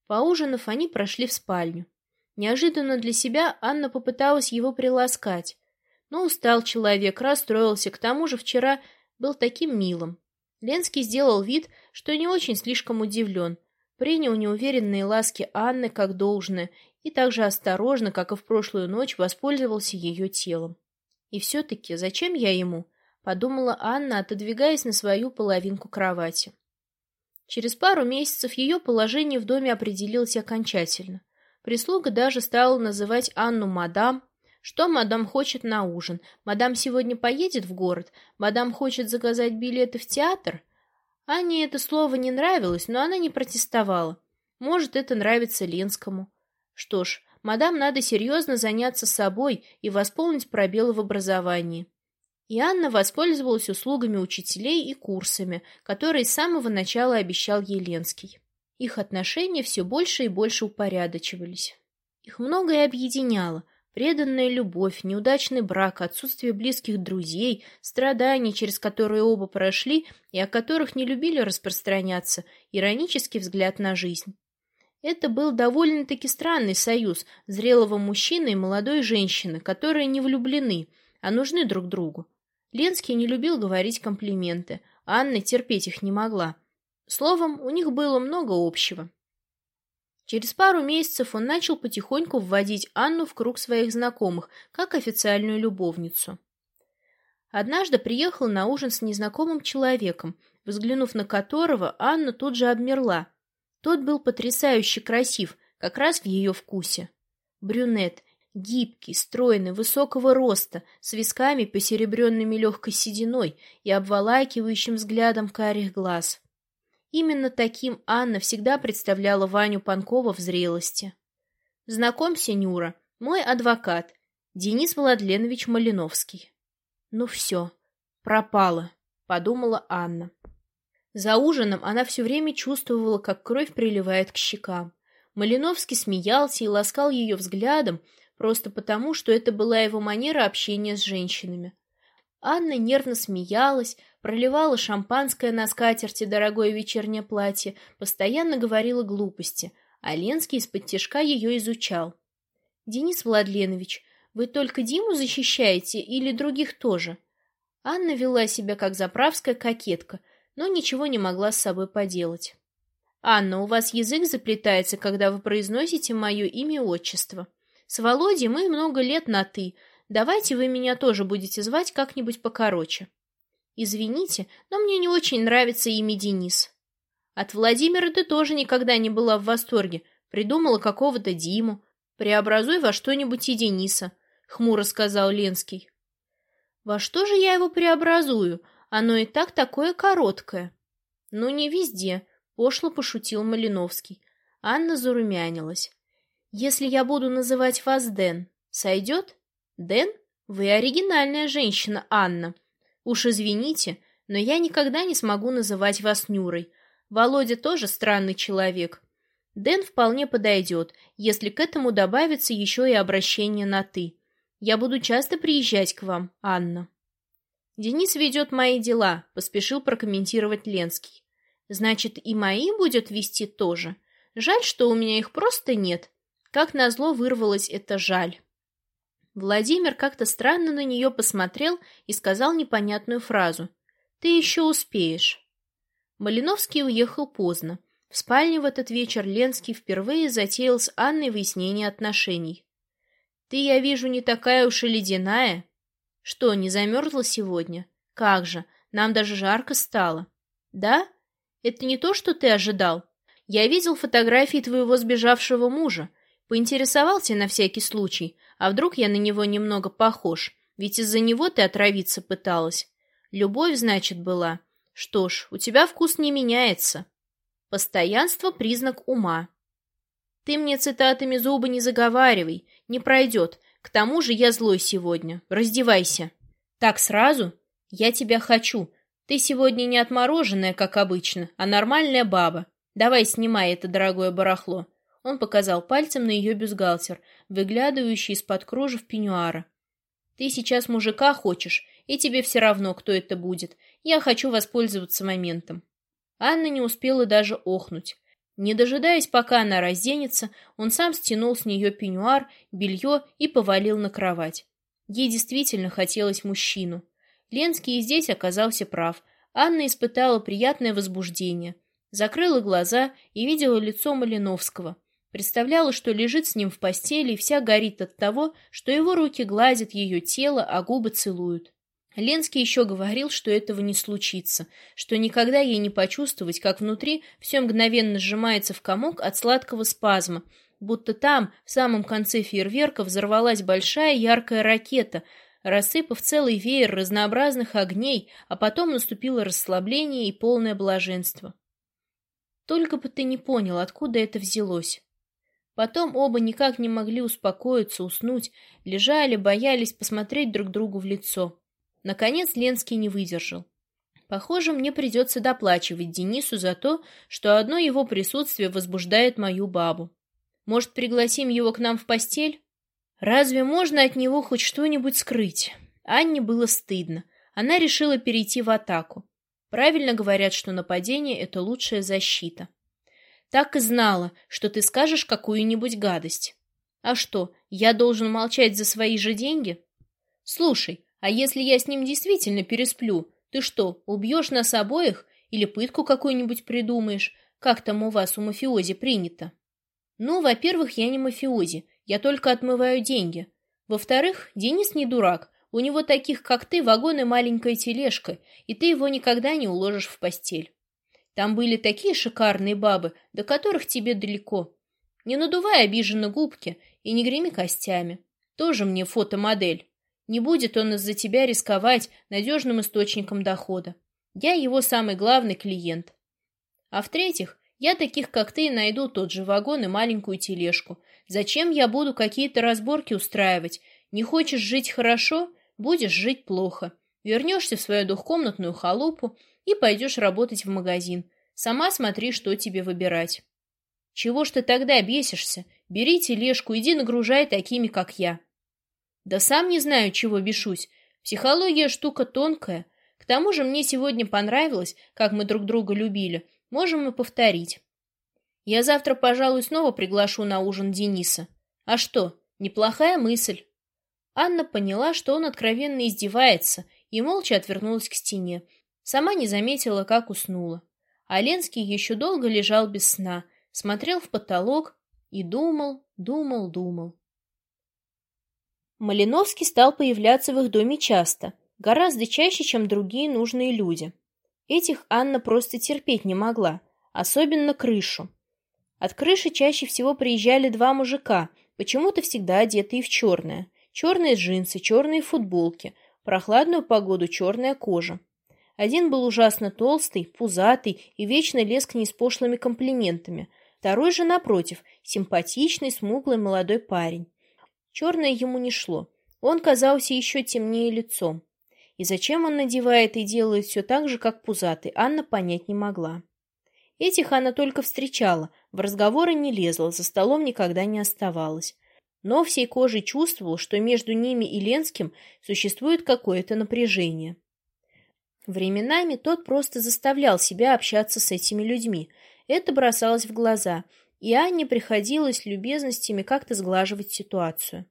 Поужинав, они прошли в спальню. Неожиданно для себя Анна попыталась его приласкать. Но устал человек, расстроился, к тому же вчера был таким милым. Ленский сделал вид, что не очень слишком удивлен, принял неуверенные ласки Анны как должное и так же осторожно, как и в прошлую ночь, воспользовался ее телом. И все-таки зачем я ему? подумала Анна, отодвигаясь на свою половинку кровати. Через пару месяцев ее положение в доме определилось окончательно. Прислуга даже стала называть Анну мадам. Что мадам хочет на ужин? Мадам сегодня поедет в город? Мадам хочет заказать билеты в театр? Анне это слово не нравилось, но она не протестовала. Может, это нравится Ленскому. Что ж, мадам надо серьезно заняться собой и восполнить пробелы в образовании. И Анна воспользовалась услугами учителей и курсами, которые с самого начала обещал Еленский. Их отношения все больше и больше упорядочивались. Их многое объединяло. Преданная любовь, неудачный брак, отсутствие близких друзей, страдания, через которые оба прошли и о которых не любили распространяться, иронический взгляд на жизнь. Это был довольно-таки странный союз зрелого мужчины и молодой женщины, которые не влюблены, а нужны друг другу. Ленский не любил говорить комплименты, а Анна терпеть их не могла. Словом, у них было много общего. Через пару месяцев он начал потихоньку вводить Анну в круг своих знакомых, как официальную любовницу. Однажды приехал на ужин с незнакомым человеком, взглянув на которого, Анна тут же обмерла. Тот был потрясающе красив, как раз в ее вкусе. Брюнет, Гибкий, стройный, высокого роста, с висками, посеребренными легкой сединой и обволакивающим взглядом карих глаз. Именно таким Анна всегда представляла Ваню Панкова в зрелости. «Знакомься, Нюра, мой адвокат, Денис Владленович Малиновский». «Ну все, пропало», — подумала Анна. За ужином она все время чувствовала, как кровь приливает к щекам. Малиновский смеялся и ласкал ее взглядом, просто потому, что это была его манера общения с женщинами. Анна нервно смеялась, проливала шампанское на скатерти дорогое вечернее платье, постоянно говорила глупости, а Ленский из-под тяжка ее изучал. «Денис Владленович, вы только Диму защищаете или других тоже?» Анна вела себя как заправская кокетка, но ничего не могла с собой поделать. «Анна, у вас язык заплетается, когда вы произносите мое имя и отчество. С Володей мы много лет на «ты». Давайте вы меня тоже будете звать как-нибудь покороче. Извините, но мне не очень нравится имя Денис. От Владимира ты тоже никогда не была в восторге. Придумала какого-то Диму. Преобразуй во что-нибудь и Дениса, — хмуро сказал Ленский. Во что же я его преобразую? Оно и так такое короткое. Ну, не везде, — пошло пошутил Малиновский. Анна зарумянилась. Если я буду называть вас Дэн, сойдет? Дэн? Вы оригинальная женщина, Анна. Уж извините, но я никогда не смогу называть вас Нюрой. Володя тоже странный человек. Дэн вполне подойдет, если к этому добавится еще и обращение на «ты». Я буду часто приезжать к вам, Анна. Денис ведет мои дела, поспешил прокомментировать Ленский. Значит, и мои будет вести тоже. Жаль, что у меня их просто нет. Как назло вырвалось это жаль. Владимир как-то странно на нее посмотрел и сказал непонятную фразу. «Ты еще успеешь». Малиновский уехал поздно. В спальне в этот вечер Ленский впервые затеял с Анной выяснение отношений. «Ты, я вижу, не такая уж и ледяная. Что, не замерзла сегодня? Как же, нам даже жарко стало. Да? Это не то, что ты ожидал? Я видел фотографии твоего сбежавшего мужа. Поинтересовался на всякий случай, а вдруг я на него немного похож, ведь из-за него ты отравиться пыталась. Любовь, значит, была. Что ж, у тебя вкус не меняется. Постоянство — признак ума. Ты мне цитатами зубы не заговаривай, не пройдет. К тому же я злой сегодня. Раздевайся. Так сразу? Я тебя хочу. Ты сегодня не отмороженная, как обычно, а нормальная баба. Давай снимай это дорогое барахло. Он показал пальцем на ее бюстгальтер, выглядывающий из-под кружев пеньюара. Ты сейчас мужика хочешь, и тебе все равно, кто это будет. Я хочу воспользоваться моментом. Анна не успела даже охнуть. Не дожидаясь, пока она разденется, он сам стянул с нее пеньюар, белье и повалил на кровать. Ей действительно хотелось мужчину. Ленский и здесь оказался прав. Анна испытала приятное возбуждение. Закрыла глаза и видела лицо Малиновского. Представляла, что лежит с ним в постели и вся горит от того, что его руки гладят ее тело, а губы целуют. Ленский еще говорил, что этого не случится, что никогда ей не почувствовать, как внутри все мгновенно сжимается в комок от сладкого спазма, будто там, в самом конце фейерверка, взорвалась большая яркая ракета, рассыпав целый веер разнообразных огней, а потом наступило расслабление и полное блаженство. Только бы ты не понял, откуда это взялось. Потом оба никак не могли успокоиться, уснуть, лежали, боялись посмотреть друг другу в лицо. Наконец Ленский не выдержал. Похоже, мне придется доплачивать Денису за то, что одно его присутствие возбуждает мою бабу. Может, пригласим его к нам в постель? Разве можно от него хоть что-нибудь скрыть? Анне было стыдно. Она решила перейти в атаку. Правильно говорят, что нападение — это лучшая защита. Так и знала, что ты скажешь какую-нибудь гадость. А что, я должен молчать за свои же деньги? Слушай, а если я с ним действительно пересплю, ты что, убьешь нас обоих или пытку какую-нибудь придумаешь, как там у вас у мафиози принято? Ну, во-первых, я не мафиози, я только отмываю деньги. Во-вторых, Денис не дурак, у него таких, как ты, вагон и маленькая тележка, и ты его никогда не уложишь в постель. Там были такие шикарные бабы, до которых тебе далеко. Не надувай обиженно губки и не греми костями. Тоже мне фотомодель. Не будет он из-за тебя рисковать надежным источником дохода. Я его самый главный клиент. А в-третьих, я таких, как ты, найду тот же вагон и маленькую тележку. Зачем я буду какие-то разборки устраивать? Не хочешь жить хорошо? Будешь жить плохо. Вернешься в свою двухкомнатную халупу и пойдешь работать в магазин. Сама смотри, что тебе выбирать. Чего ж ты тогда бесишься? Бери тележку, иди нагружай такими, как я. Да сам не знаю, чего бешусь. Психология штука тонкая. К тому же мне сегодня понравилось, как мы друг друга любили. Можем и повторить. Я завтра, пожалуй, снова приглашу на ужин Дениса. А что, неплохая мысль. Анна поняла, что он откровенно издевается, и молча отвернулась к стене. Сама не заметила, как уснула. А Ленский еще долго лежал без сна, смотрел в потолок и думал, думал, думал. Малиновский стал появляться в их доме часто, гораздо чаще, чем другие нужные люди. Этих Анна просто терпеть не могла, особенно крышу. От крыши чаще всего приезжали два мужика, почему-то всегда одетые в черное. Черные джинсы, черные футболки, прохладную погоду черная кожа. Один был ужасно толстый, пузатый и вечно лез к ней с пошлыми комплиментами. Второй же, напротив, симпатичный, смуглый молодой парень. Черное ему не шло. Он казался еще темнее лицом. И зачем он надевает и делает все так же, как пузатый, Анна понять не могла. Этих она только встречала, в разговоры не лезла, за столом никогда не оставалась. Но всей кожей чувствовал, что между ними и Ленским существует какое-то напряжение. Временами тот просто заставлял себя общаться с этими людьми. Это бросалось в глаза, и Анне приходилось любезностями как-то сглаживать ситуацию.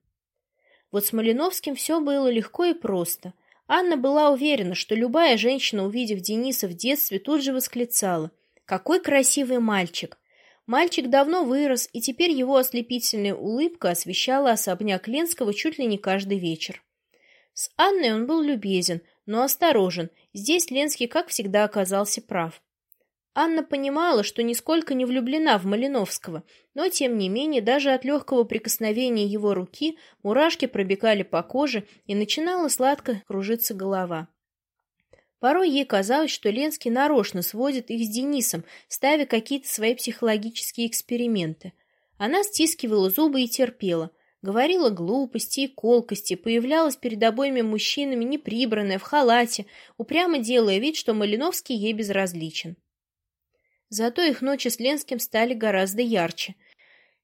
Вот с Малиновским все было легко и просто. Анна была уверена, что любая женщина, увидев Дениса в детстве, тут же восклицала «Какой красивый мальчик!». Мальчик давно вырос, и теперь его ослепительная улыбка освещала особняк Ленского чуть ли не каждый вечер. С Анной он был любезен, но осторожен. Здесь Ленский, как всегда, оказался прав. Анна понимала, что нисколько не влюблена в Малиновского, но, тем не менее, даже от легкого прикосновения его руки мурашки пробегали по коже и начинала сладко кружиться голова. Порой ей казалось, что Ленский нарочно сводит их с Денисом, ставя какие-то свои психологические эксперименты. Она стискивала зубы и терпела, говорила глупости и колкости, появлялась перед обоими мужчинами неприбранная, в халате, упрямо делая вид, что Малиновский ей безразличен. Зато их ночи с Ленским стали гораздо ярче.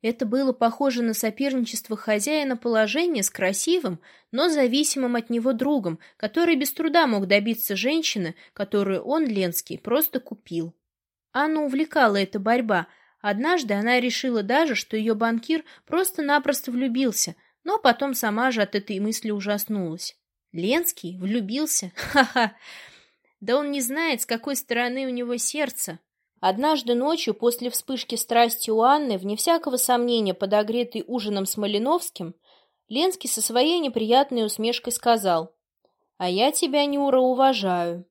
Это было похоже на соперничество хозяина положения с красивым, но зависимым от него другом, который без труда мог добиться женщины, которую он, Ленский, просто купил. Анну увлекала эта борьба. Однажды она решила даже, что ее банкир просто-напросто влюбился, но потом сама же от этой мысли ужаснулась. Ленский влюбился? Ха-ха! Да он не знает, с какой стороны у него сердце. Однажды ночью, после вспышки страсти у Анны, вне всякого сомнения подогретый ужином с Малиновским, Ленский со своей неприятной усмешкой сказал, «А я тебя, Нюра, уважаю».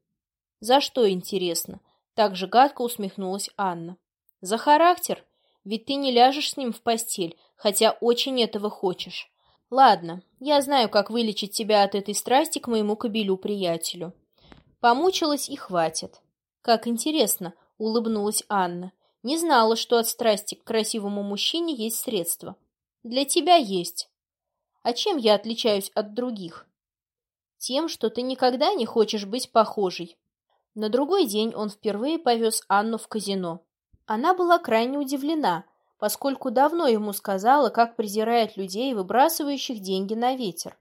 «За что, интересно?» Так же гадко усмехнулась Анна. «За характер? Ведь ты не ляжешь с ним в постель, хотя очень этого хочешь. Ладно, я знаю, как вылечить тебя от этой страсти к моему кобелю-приятелю». Помучилась и хватит. Как интересно, — улыбнулась Анна. «Не знала, что от страсти к красивому мужчине есть средства. Для тебя есть. А чем я отличаюсь от других? Тем, что ты никогда не хочешь быть похожей». На другой день он впервые повез Анну в казино. Она была крайне удивлена, поскольку давно ему сказала, как презирает людей, выбрасывающих деньги на ветер.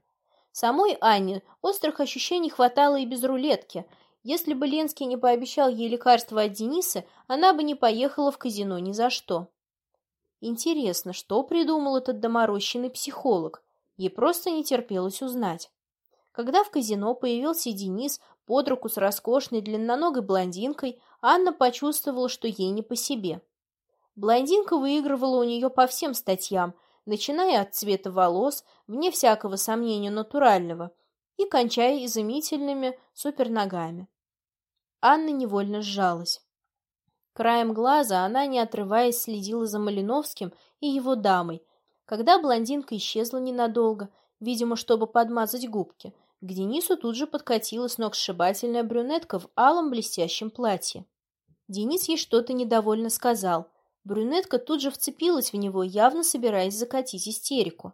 Самой Анне острых ощущений хватало и без рулетки — если бы Ленский не пообещал ей лекарства от Дениса, она бы не поехала в казино ни за что. Интересно, что придумал этот доморощенный психолог? Ей просто не терпелось узнать. Когда в казино появился Денис под руку с роскошной длинноногой блондинкой, Анна почувствовала, что ей не по себе. Блондинка выигрывала у нее по всем статьям, начиная от цвета волос, вне всякого сомнения натурального, и кончая изумительными суперногами. Анна невольно сжалась. Краем глаза она, не отрываясь, следила за Малиновским и его дамой. Когда блондинка исчезла ненадолго, видимо, чтобы подмазать губки, к Денису тут же подкатила сногсшибательная брюнетка в алом блестящем платье. Денис ей что-то недовольно сказал. Брюнетка тут же вцепилась в него, явно собираясь закатить истерику.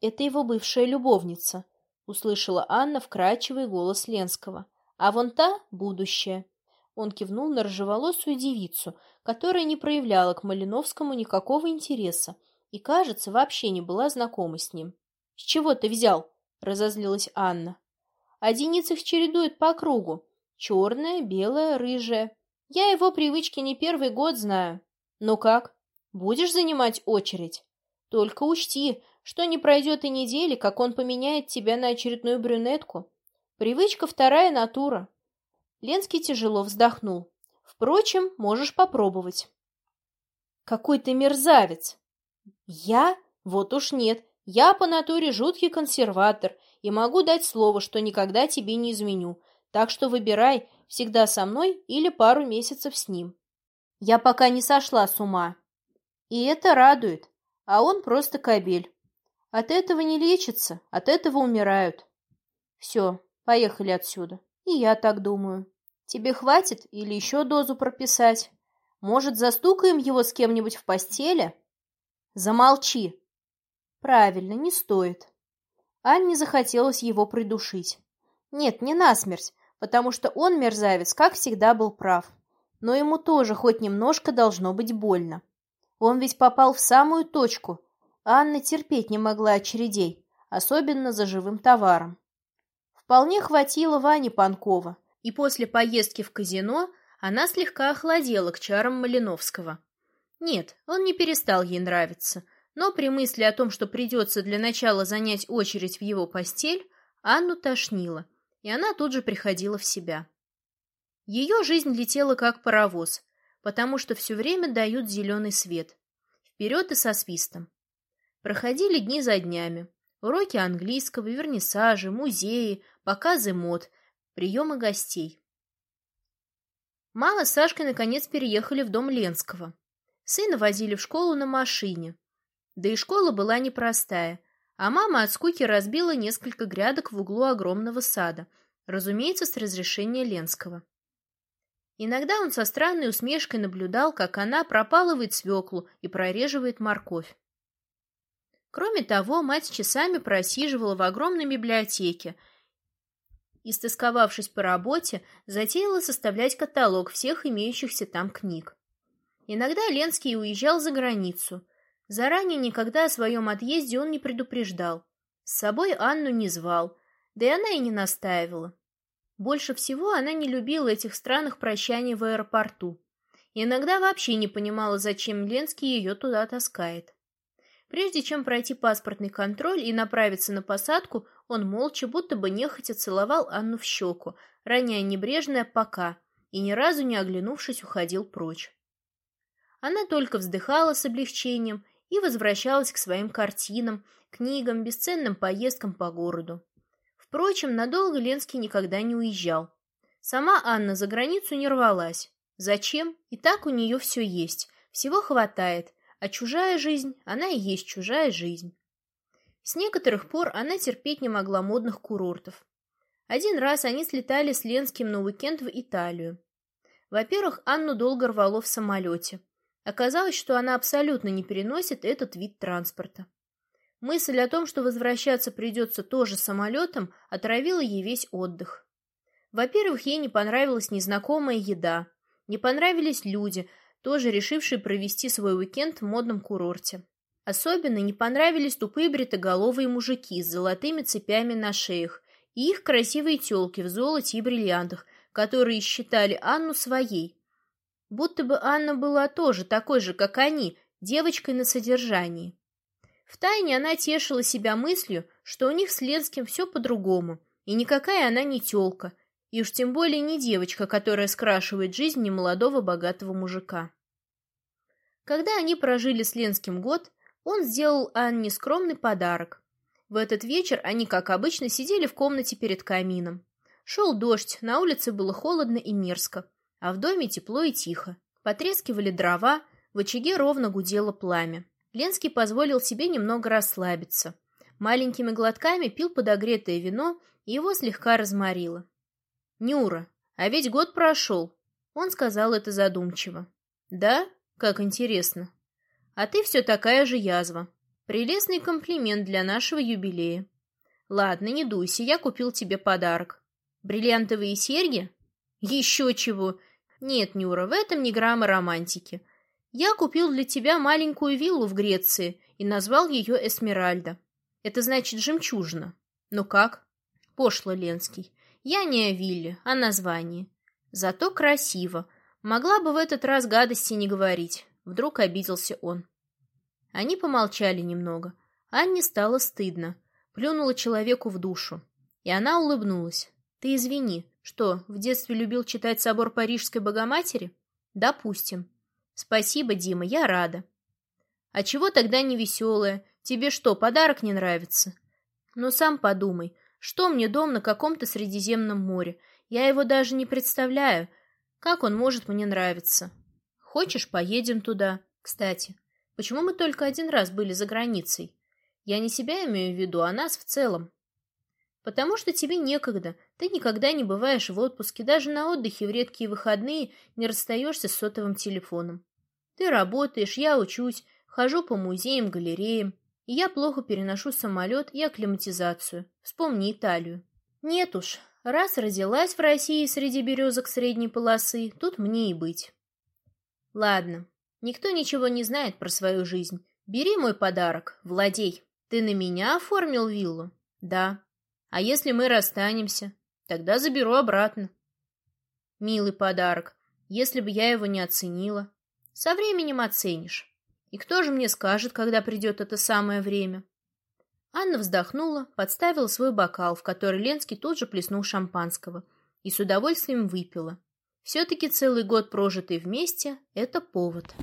«Это его бывшая любовница», — услышала Анна вкрадчивый голос Ленского. А вон та — будущее. Он кивнул на рыжеволосую девицу, которая не проявляла к Малиновскому никакого интереса и, кажется, вообще не была знакома с ним. — С чего ты взял? — разозлилась Анна. — А Денис их чередует по кругу. Черная, белая, рыжая. Я его привычки не первый год знаю. Ну как? Будешь занимать очередь? Только учти, что не пройдет и недели, как он поменяет тебя на очередную брюнетку. Привычка вторая натура. Ленский тяжело вздохнул. Впрочем, можешь попробовать. Какой ты мерзавец! Я? Вот уж нет. Я по натуре жуткий консерватор и могу дать слово, что никогда тебе не изменю. Так что выбирай, всегда со мной или пару месяцев с ним. Я пока не сошла с ума. И это радует. А он просто кобель. От этого не лечится, от этого умирают. Все, Поехали отсюда. И я так думаю. Тебе хватит или еще дозу прописать? Может, застукаем его с кем-нибудь в постели? Замолчи. Правильно, не стоит. Анне захотелось его придушить. Нет, не насмерть, потому что он, мерзавец, как всегда был прав. Но ему тоже хоть немножко должно быть больно. Он ведь попал в самую точку. Анна терпеть не могла очередей, особенно за живым товаром. Вполне хватило Вани Панкова, и после поездки в казино она слегка охладела к чарам Малиновского. Нет, он не перестал ей нравиться, но при мысли о том, что придется для начала занять очередь в его постель, Анну тошнило, и она тут же приходила в себя. Ее жизнь летела как паровоз, потому что все время дают зеленый свет. Вперед и со свистом. Проходили дни за днями. Уроки английского, вернисажи, музеи, показы мод, приемы гостей. Мама с Сашкой наконец переехали в дом Ленского. Сына возили в школу на машине. Да и школа была непростая, а мама от скуки разбила несколько грядок в углу огромного сада, разумеется, с разрешения Ленского. Иногда он со странной усмешкой наблюдал, как она пропалывает свеклу и прореживает морковь. Кроме того, мать часами просиживала в огромной библиотеке, истосковавшись по работе, затеяла составлять каталог всех имеющихся там книг. Иногда Ленский уезжал за границу. Заранее никогда о своем отъезде он не предупреждал. С собой Анну не звал, да и она и не настаивала. Больше всего она не любила этих странных прощаний в аэропорту. И иногда вообще не понимала, зачем Ленский ее туда таскает. Прежде чем пройти паспортный контроль и направиться на посадку, он молча, будто бы нехотя целовал Анну в щеку, роняя небрежное «пока», и ни разу не оглянувшись уходил прочь. Она только вздыхала с облегчением и возвращалась к своим картинам, книгам, бесценным поездкам по городу. Впрочем, надолго Ленский никогда не уезжал. Сама Анна за границу не рвалась. Зачем? И так у нее все есть, всего хватает – а чужая жизнь, она и есть чужая жизнь. С некоторых пор она терпеть не могла модных курортов. Один раз они слетали с Ленским на уикенд в Италию. Во-первых, Анну долго рвало в самолете. Оказалось, что она абсолютно не переносит этот вид транспорта. Мысль о том, что возвращаться придется тоже самолетом, отравила ей весь отдых. Во-первых, ей не понравилась незнакомая еда, не понравились люди, тоже решившие провести свой уикенд в модном курорте. Особенно не понравились тупые бритоголовые мужики с золотыми цепями на шеях и их красивые тёлки в золоте и бриллиантах, которые считали Анну своей. Будто бы Анна была тоже такой же, как они, девочкой на содержании. Втайне она тешила себя мыслью, что у них с Ленским все по-другому, и никакая она не тёлка, и уж тем более не девочка, которая скрашивает жизнь немолодого богатого мужика. Когда они прожили с Ленским год, он сделал Анне скромный подарок. В этот вечер они, как обычно, сидели в комнате перед камином. Шел дождь, на улице было холодно и мерзко, а в доме тепло и тихо. Потрескивали дрова, в очаге ровно гудело пламя. Ленский позволил себе немного расслабиться. Маленькими глотками пил подогретое вино, и его слегка разморило. «Нюра, а ведь год прошел!» Он сказал это задумчиво. «Да? Как интересно. А ты все такая же язва. Прелестный комплимент для нашего юбилея. Ладно, не дуйся, я купил тебе подарок. Бриллиантовые серьги? Еще чего. Нет, Нюра, в этом ни грамма романтики. Я купил для тебя маленькую виллу в Греции и назвал ее Эсмеральда. Это значит жемчужина. Ну как? Пошло, Ленский. Я не о вилле, а названии. Зато красиво. Могла бы в этот раз гадости не говорить. Вдруг обиделся он. Они помолчали немного. Анне стало стыдно. Плюнула человеку в душу. И она улыбнулась. «Ты извини. Что, в детстве любил читать собор Парижской Богоматери?» «Допустим». «Спасибо, Дима, я рада». «А чего тогда не веселая? Тебе что, подарок не нравится?» «Ну, сам подумай. Что мне дом на каком-то Средиземном море? Я его даже не представляю. Как он может мне нравиться? Хочешь, поедем туда? Кстати, почему мы только один раз были за границей? Я не себя имею в виду, а нас в целом. Потому что тебе некогда. Ты никогда не бываешь в отпуске, даже на отдыхе в редкие выходные не расстаешься с сотовым телефоном. Ты работаешь, я учусь, хожу по музеям, галереям. Я плохо переношу самолет и акклиматизацию. Вспомни Италию. Нет уж, раз родилась в России среди березок средней полосы, тут мне и быть. Ладно, никто ничего не знает про свою жизнь. Бери мой подарок, владей. Ты на меня оформил виллу? Да. А если мы расстанемся? Тогда заберу обратно. Милый подарок. Если бы я его не оценила. Со временем оценишь. И кто же мне скажет, когда придет это самое время? Анна вздохнула, подставила свой бокал, в который Ленский тут же плеснул шампанского, и с удовольствием выпила. Все-таки целый год прожитый вместе – это повод.